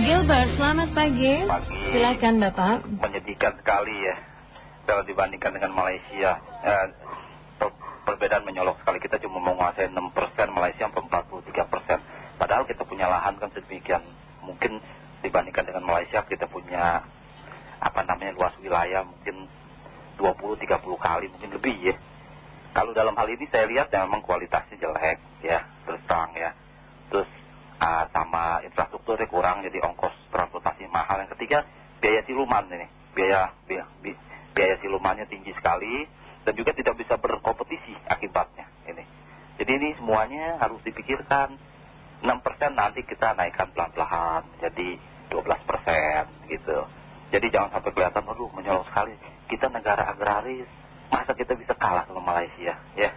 Gilbert, selamat pagi. Pagi. Silakan Bapak. Menyedihkan sekali ya. Kalau dibandingkan dengan Malaysia. Eh, per- perbedaan menyolok sekali. Kita cuma menguasai 6%, Malaysia 43%. Padahal kita punya lahan kan sedemikian. Mungkin dibandingkan dengan Malaysia kita punya apa namanya luas wilayah mungkin 20-30 kali mungkin lebih ya. Kalau dalam hal ini saya lihat ya memang kualitasnya jelek ya, terus terang ya. Terus infrastrukturnya kurang jadi ongkos transportasi mahal. Yang ketiga biaya siluman ini, biaya, biaya, bi- biaya silumannya tinggi sekali dan juga tidak bisa berkompetisi akibatnya ini. Jadi ini semuanya harus dipikirkan. 6% nanti kita naikkan pelan-pelan jadi 12% gitu. Jadi jangan sampai kelihatan, aduh menyolok sekali. Kita negara agraris, masa kita bisa kalah sama Malaysia ya.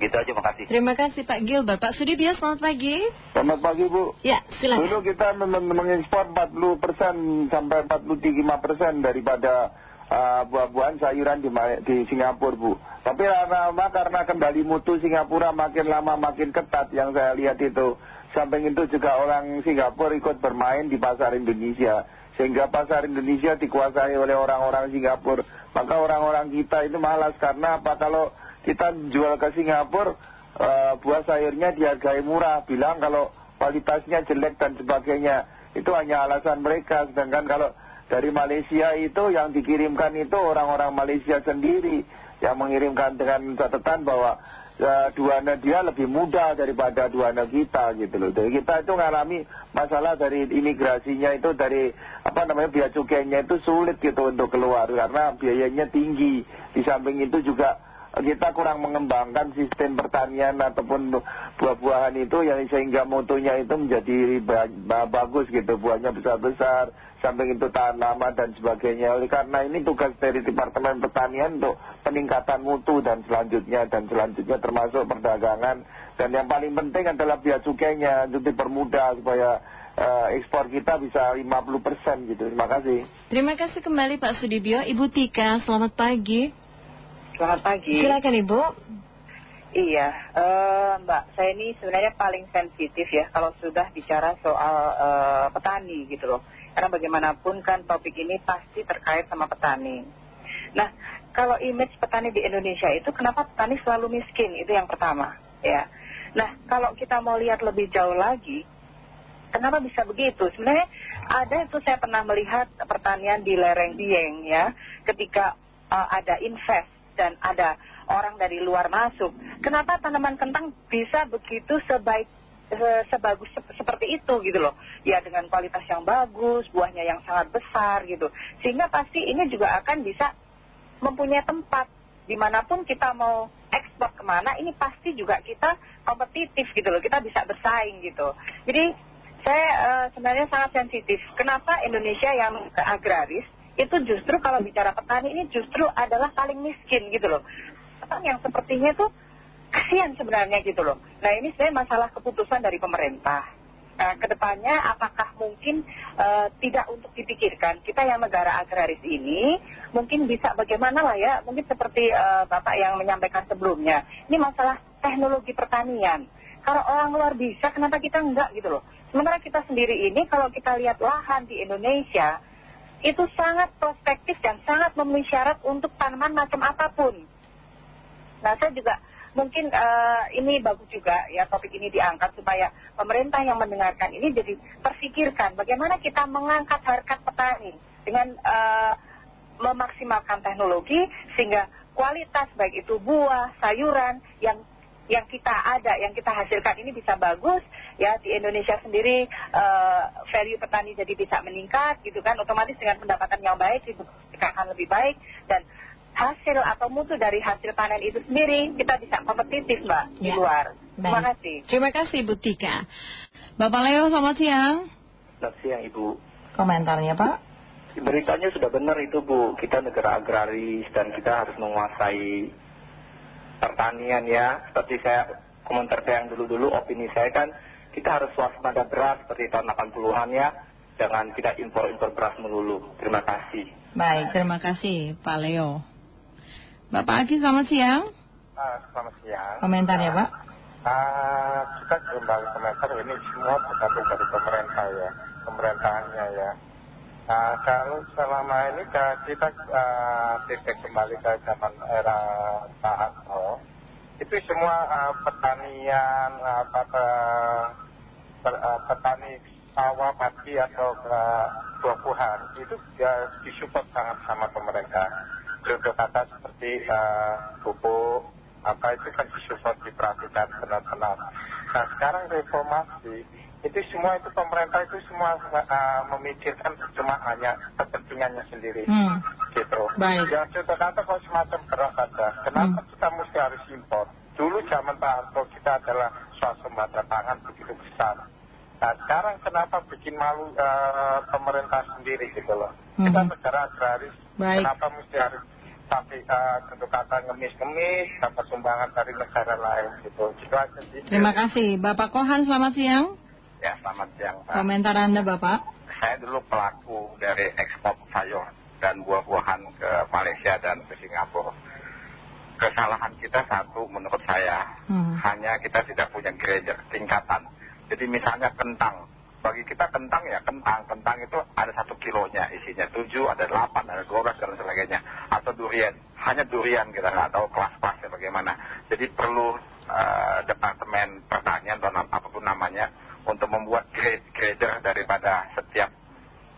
Gitu aja makasih. Terima kasih Pak Gilbert. Pak Sudibyo, selamat pagi. Selamat pagi Bu. Ya, silakan. Dulu kita mengekspor 40% sampai 45% daripada uh, buah-buahan sayuran di, di Singapura Bu. Tapi lama karena kembali mutu Singapura makin lama makin ketat yang saya lihat itu. Samping itu juga orang Singapura ikut bermain di pasar Indonesia. Sehingga pasar Indonesia dikuasai oleh orang-orang Singapura. Maka orang-orang kita itu malas karena apa kalau kita jual ke Singapura eh, buah sayurnya dihargai murah. Bilang kalau kualitasnya jelek dan sebagainya. Itu hanya alasan mereka. Sedangkan kalau dari Malaysia itu yang dikirimkan itu orang-orang Malaysia sendiri. Yang mengirimkan dengan catatan bahwa eh, duana dia lebih mudah daripada duana kita gitu loh. Jadi kita itu mengalami masalah dari imigrasinya itu dari apa namanya biaya cukainya itu sulit gitu untuk keluar. Karena biayanya tinggi. Di samping itu juga kita kurang mengembangkan sistem pertanian ataupun buah-buahan itu yang sehingga mutunya itu menjadi ba- ba- bagus gitu buahnya besar-besar samping itu tahan lama dan sebagainya oleh karena ini tugas dari Departemen Pertanian untuk peningkatan mutu dan selanjutnya dan selanjutnya termasuk perdagangan dan yang paling penting adalah biaya cukainya untuk dipermudah supaya eh, ekspor kita bisa 50% gitu terima kasih Terima kasih kembali Pak Sudibyo. Ibu Tika, selamat pagi. Selamat pagi. Silakan Ibu. Iya, eh, Mbak, saya ini sebenarnya paling sensitif ya kalau sudah bicara soal eh, petani gitu loh. Karena bagaimanapun kan topik ini pasti terkait sama petani. Nah, kalau image petani di Indonesia itu kenapa petani selalu miskin? Itu yang pertama, ya. Nah, kalau kita mau lihat lebih jauh lagi, kenapa bisa begitu? Sebenarnya ada itu saya pernah melihat pertanian di lereng Dieng ya, ketika eh, ada invest dan ada orang dari luar masuk. Kenapa tanaman kentang bisa begitu sebaik se- sebagus sep- seperti itu gitu loh. Ya dengan kualitas yang bagus, buahnya yang sangat besar gitu. Sehingga pasti ini juga akan bisa mempunyai tempat di mana pun kita mau ekspor ke mana ini pasti juga kita kompetitif gitu loh kita bisa bersaing gitu jadi saya eh, sebenarnya sangat sensitif kenapa Indonesia yang agraris itu justru kalau bicara petani ini justru adalah paling miskin gitu loh. Petani yang sepertinya tuh kasihan sebenarnya gitu loh. Nah ini sebenarnya masalah keputusan dari pemerintah. Nah, ke depannya apakah mungkin eh, tidak untuk dipikirkan kita yang negara agraris ini mungkin bisa bagaimana lah ya mungkin seperti eh, bapak yang menyampaikan sebelumnya ini masalah teknologi pertanian. Kalau orang luar bisa kenapa kita enggak gitu loh? Sementara kita sendiri ini kalau kita lihat lahan di Indonesia itu sangat prospektif dan sangat memenuhi syarat untuk tanaman macam apa pun. Nah saya juga mungkin eh, ini bagus juga ya topik ini diangkat supaya pemerintah yang mendengarkan ini jadi terfikirkan bagaimana kita mengangkat harkat petani dengan eh, memaksimalkan teknologi sehingga kualitas baik itu buah, sayuran yang yang kita ada, yang kita hasilkan ini bisa bagus ya di Indonesia sendiri eh, value petani jadi bisa meningkat gitu kan otomatis dengan pendapatan yang baik itu akan lebih baik dan hasil atau mutu dari hasil panen itu sendiri kita bisa kompetitif mbak di Ya. luar. Terima kasih. Terima kasih Ibu Tika. Bapak Leo, selamat siang. Selamat siang Ibu. Komentarnya Pak. Beritanya sudah benar itu Bu, kita negara agraris dan kita harus menguasai pertanian ya. Seperti saya komentar saya yang dulu-dulu, opini saya kan kita harus waspada beras seperti tahun 80-an ya. Jangan kita impor-impor beras melulu. Terima kasih. Baik, terima kasih Pak Leo. Bapak Aki, selamat siang. Ah, selamat siang Komentarnya Pak. Ah, kita kembali komentar ini semua tergantung dari pemerintah ya. pemerintahannya ya. Nah, kalau selama ini kita uh, titik kembali ke zaman era Pak Harto, itu semua uh, pertanian, uh, uh, petani sawah, padi atau uh, buah-buahan itu ya, disupport sangat sama pemerintah. Contoh kata seperti uh, pupuk, apa itu kan disupport diperhatikan benar-benar. Nah sekarang reformasi itu semua itu pemerintah itu semua uh, memikirkan cuma hanya kepentingannya sendiri Hmm. gitu. Baik. Ya contoh kata kalau semacam beras ada, kenapa Hmm. kita mesti harus impor? Dulu zaman Pak Harto kita adalah swasembada pangan begitu besar. Nah sekarang kenapa bikin malu uh, pemerintah sendiri gitu loh? Kita Hmm. negara agraris, Baik. kenapa mesti harus sampai uh, contoh kata ngemis-ngemis dapat sumbangan dari negara lain gitu. Gitu aja sih. Terima kasih. Bapak Kohan, selamat siang. Ya, selamat siang Pak. Komentar Anda, Bapak. Saya dulu pelaku dari ekspor sayur dan buah-buahan ke Malaysia dan ke Singapura. Kesalahan kita satu menurut saya, Hmm. hanya kita tidak punya grader tingkatan. Jadi misalnya kentang, bagi kita kentang ya kentang, kentang itu ada satu kilonya isinya, tujuh, ada delapan, ada dua belas dan sebagainya. Atau durian, hanya durian kita nggak tahu kelas-kelasnya bagaimana. Jadi perlu eh, departemen pertanian atau apa pun namanya untuk membuat grade grader daripada setiap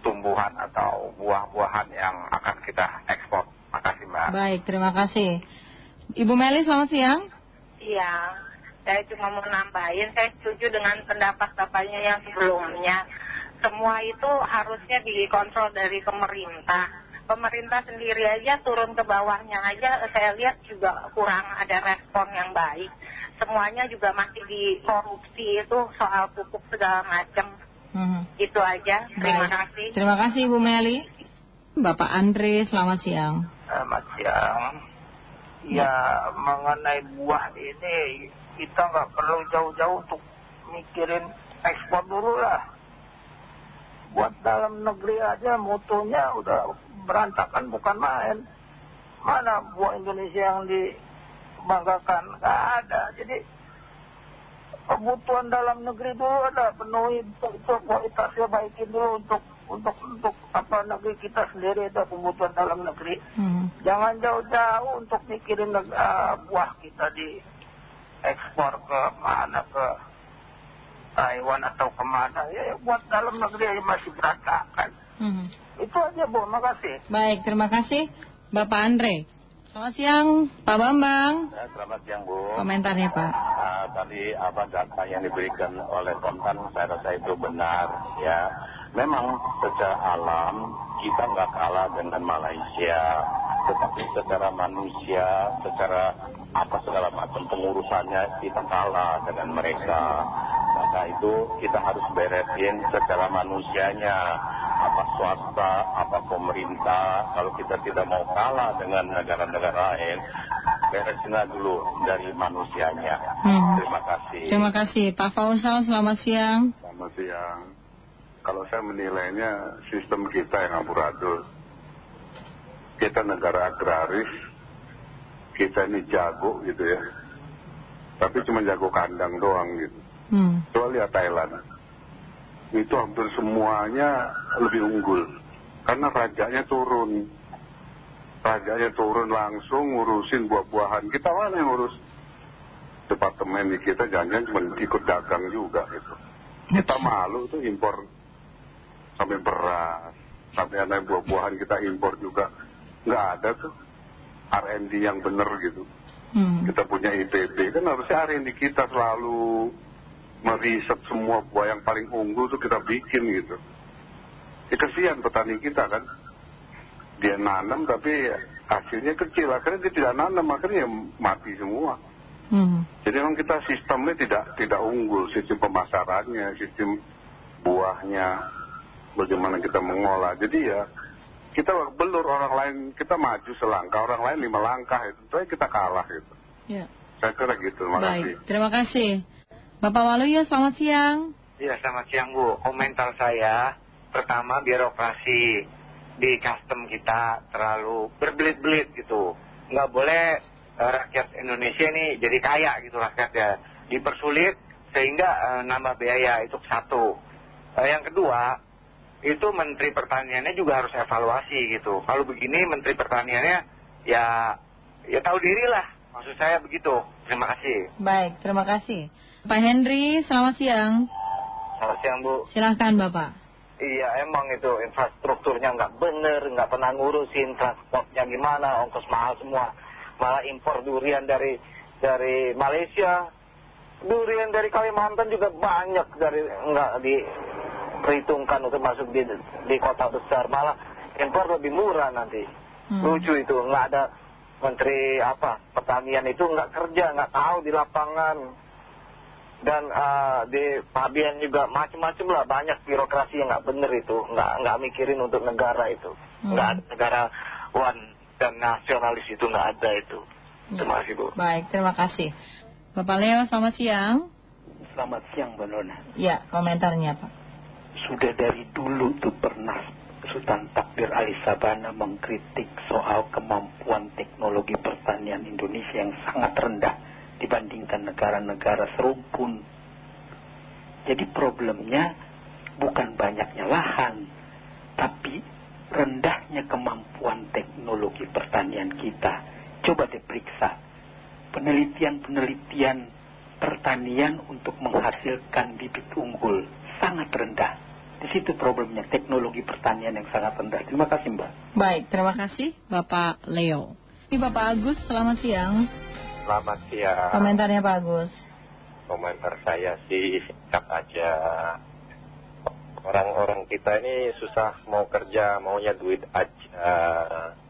tumbuhan atau buah-buahan yang akan kita ekspor. Makasih Mbak. Baik, terima kasih. Ibu Meli, selamat siang. Iya, saya cuma mau nambahin, saya setuju dengan pendapat bapaknya yang sebelumnya. Semua itu harusnya dikontrol dari pemerintah. Pemerintah sendiri aja turun ke bawahnya aja, saya lihat juga kurang ada respon yang baik. Semuanya juga masih dikorupsi itu soal pupuk segala macam. Hmm. Itu aja, terima Baik. kasih. Terima kasih, Ibu Meli. Bapak Andre, selamat siang. Selamat siang. Ya, mengenai buah ini kita nggak perlu jauh-jauh untuk mikirin ekspor dulu lah. Buat dalam negeri aja mutunya udah berantakan bukan main. Mana buah Indonesia yang dibanggakan? Nggak ada. Jadi kebutuhan dalam negeri dulu ada penuhi untuk kualitasnya baikin dulu untuk untuk untuk apa negeri kita sendiri ada kebutuhan dalam negeri. Hmm. Jangan jauh-jauh untuk mikirin neg- ah, buah kita di ekspor ke mana ke Taiwan atau ke mana ya buat dalam negeri aja masih berantakan. Hmm. Itu aja Bu, makasih. Baik, terima kasih. Bapak Andre. Selamat siang, Pak Bambang. Ya, selamat siang Bu. Komentarnya, Pak. Nah, tadi apa data yang diberikan oleh kontan saya rasa itu benar ya. Memang secara alam kita nggak kalah dengan Malaysia, tetapi secara manusia, secara apa segala macam pengurusannya kita kalah dengan mereka. Maka itu kita harus beresin secara manusianya, apa swasta, apa pemerintah. Kalau kita tidak mau kalah dengan negara-negara lain, beresinlah dulu dari manusianya. Hmm. Terima kasih. Terima kasih. Pak Fausal, selamat siang. Selamat siang. Kalau saya menilainya sistem kita yang amburadul. Kita negara agraris, kita ini jago gitu ya. Tapi cuma jago kandang doang gitu. Hmm. Coba lihat Thailand. Itu hampir semuanya lebih unggul. Karena rajanya turun. Rajanya turun langsung ngurusin buah-buahan. Kita mana yang ngurus? Departemen di kita jangan cuma ikut dagang juga gitu. Kita malu tuh impor sampai beras, sampai ada buah-buahan kita impor juga. Nggak ada tuh R&D yang bener gitu. Hmm. Kita punya ITB, kan harusnya R&D kita selalu meriset semua buah yang paling unggul tuh kita bikin gitu. Ya kesian petani kita kan. Dia nanam tapi hasilnya kecil, akhirnya dia tidak nanam, akhirnya ya mati semua. Hmm. Jadi memang kita sistemnya tidak tidak unggul, sistem pemasarannya, sistem buahnya, bagaimana kita mengolah. Jadi ya kita belur orang lain, kita maju selangkah, orang lain lima langkah, itu tentunya kita kalah gitu. Ya. Saya kira gitu, terima kasih. terima kasih. Bapak Waluyo, selamat siang. Iya selamat siang Bu. Komentar saya pertama birokrasi di custom kita terlalu berbelit-belit gitu. Nggak boleh eh, rakyat Indonesia ini jadi kaya gitu rakyatnya. Dipersulit sehingga eh, nambah biaya itu satu. Eh, yang kedua itu Menteri Pertaniannya juga harus evaluasi gitu. Kalau begini Menteri Pertaniannya ya ya tahu diri lah. Maksud saya begitu. Terima kasih. Baik, terima kasih. Pak Henry, selamat siang. Selamat siang Bu. Silahkan Bapak. Iya emang itu infrastrukturnya nggak bener, nggak pernah ngurusin transportnya gimana, ongkos mahal semua. Malah impor durian dari dari Malaysia, durian dari Kalimantan juga banyak dari nggak diperhitungkan untuk masuk di, di kota besar. Malah impor lebih murah nanti. Hmm. Lucu itu, nggak ada menteri apa pertanian itu nggak kerja, nggak tahu di lapangan dan uh, di Pabian juga macam-macam lah banyak birokrasi yang nggak bener itu nggak nggak mikirin untuk negara itu Hmm. nggak ada negara one dan nasionalis itu nggak ada itu terima kasih bu Baik, terima kasih. Bapak Leo, selamat siang. Selamat siang Mbak Nona. Ya, komentarnya Pak. Sudah dari dulu tuh pernah Sultan Takdir Ali Sabana mengkritik soal kemampuan teknologi pertanian Indonesia yang sangat rendah dibandingkan negara-negara serumpun. Jadi problemnya bukan banyaknya lahan, tapi rendahnya kemampuan teknologi pertanian kita. Coba diperiksa penelitian-penelitian pertanian untuk menghasilkan bibit unggul sangat rendah. Di situ problemnya teknologi pertanian yang sangat rendah. Terima kasih Mbak. Baik, terima kasih Bapak Leo. Ini Bapak Agus, selamat siang. Selamat siang. Komentarnya Pak Agus. Komentar saya sih singkat aja. Orang-orang kita ini susah mau kerja, maunya duit aja.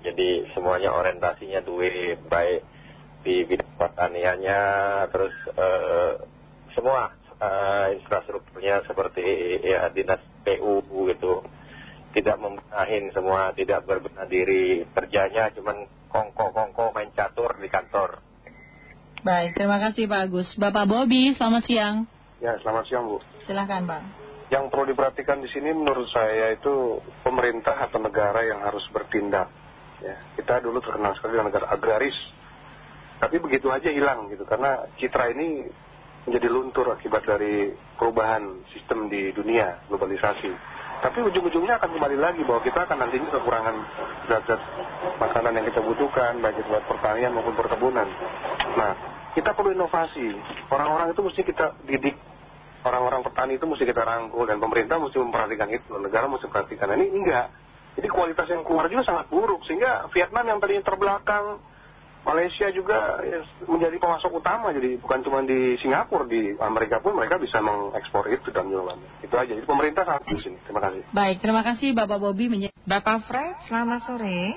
Jadi semuanya orientasinya duit, baik di bidang pertaniannya, terus eh, semua infrastrukturnya seperti ya dinas PU gitu. Tidak membenahin semua, tidak berbenah diri. Kerjanya cuman kongko-kongko main catur di kantor. Baik, terima kasih Pak Agus. Bapak Bobby, selamat siang. Ya, selamat siang Bu. Silahkan Bang. Yang perlu diperhatikan di sini menurut saya itu pemerintah atau negara yang harus bertindak. Ya, kita dulu terkenal sekali dengan negara agraris. Tapi begitu aja hilang gitu karena citra ini menjadi luntur akibat dari perubahan sistem di dunia, globalisasi. Tapi ujung-ujungnya akan kembali lagi bahwa kita akan nantinya kekurangan zat-zat makanan yang kita butuhkan, baik itu buat pertanian maupun perkebunan. Nah, kita perlu inovasi. Orang-orang itu mesti kita didik orang-orang petani itu mesti kita rangkul dan pemerintah mesti memperhatikan itu, negara mesti memperhatikan. Ini enggak. Jadi kualitas yang keluar juga sangat buruk sehingga Vietnam yang tadinya terbelakang, Malaysia juga ya, menjadi pemasok utama. Jadi bukan cuma di Singapura, di Amerika pun mereka bisa mengekspor itu dan jualannya. Itu aja. Jadi pemerintah sangat di sini. Terima kasih. Baik, terima kasih Bapak Bobby. Bapak Fred, selamat sore.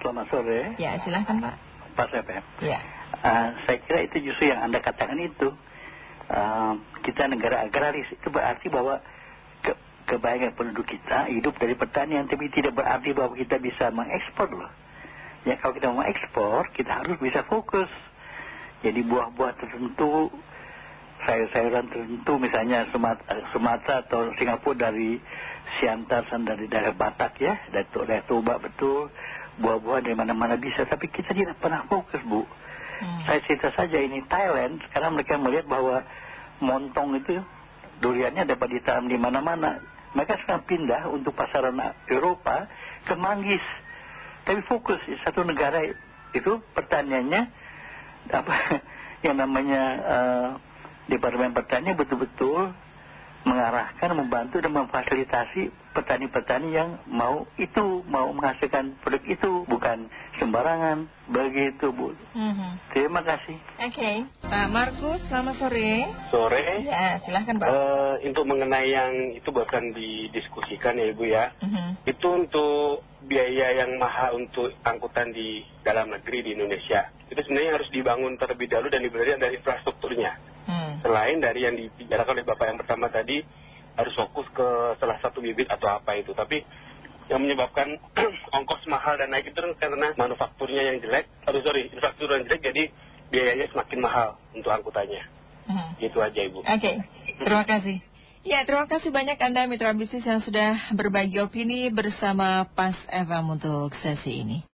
Selamat sore, Ya, silahkan Pak. Pak Sepep. Ya. Uh, saya kira itu justru yang Anda katakan itu. Uh, kita negara agraris itu berarti bahwa ke, kebanyakan penduduk kita hidup dari pertanian, tapi tidak berarti bahwa kita bisa mengekspor loh. Ya kalau kita mau ekspor, kita harus bisa fokus. Jadi buah-buah tertentu, sayur-sayuran tertentu, misalnya Sumatera, Sumatera atau Singapura dari Siantar dari daerah Batak ya, dari daerah Toba betul, buah-buah dari mana-mana bisa. Tapi kita tidak pernah fokus bu. Hmm. Saya cerita saja ini Thailand, sekarang mereka melihat bahwa montong itu duriannya dapat ditanam di mana-mana. Mereka sekarang pindah untuk pasaran Eropa ke manggis. Tapi fokus satu negara itu pertaniannya apa yang namanya eh, Departemen Pertanian betul-betul mengarahkan, membantu dan memfasilitasi petani-petani yang mau itu, mau menghasilkan produk itu, bukan sembarangan. Begitu, Bu. Mhm. Terima kasih. Oke. Pak Markus, selamat sore. Sore, Ya, silahkan Pak. eh, untuk mengenai yang itu bahkan didiskusikan ya Ibu ya, Mhm. itu untuk biaya yang mahal untuk angkutan di dalam negeri di Indonesia. Itu sebenarnya harus dibangun terlebih dahulu dan diberi dari infrastrukturnya. Hmm. Selain dari yang dibicarakan oleh Bapak yang pertama tadi, harus fokus ke salah satu bibit atau apa itu. Tapi yang menyebabkan ongkos mahal dan naik itu kan karena manufakturnya yang jelek, aduh sorry, infrastruktur yang jelek jadi biayanya semakin mahal untuk angkutannya. Mhm. Gitu aja Ibu. Oke, terima kasih. Ya, terima kasih banyak Anda mitra bisnis yang sudah berbagi opini bersama Pas FM untuk sesi ini.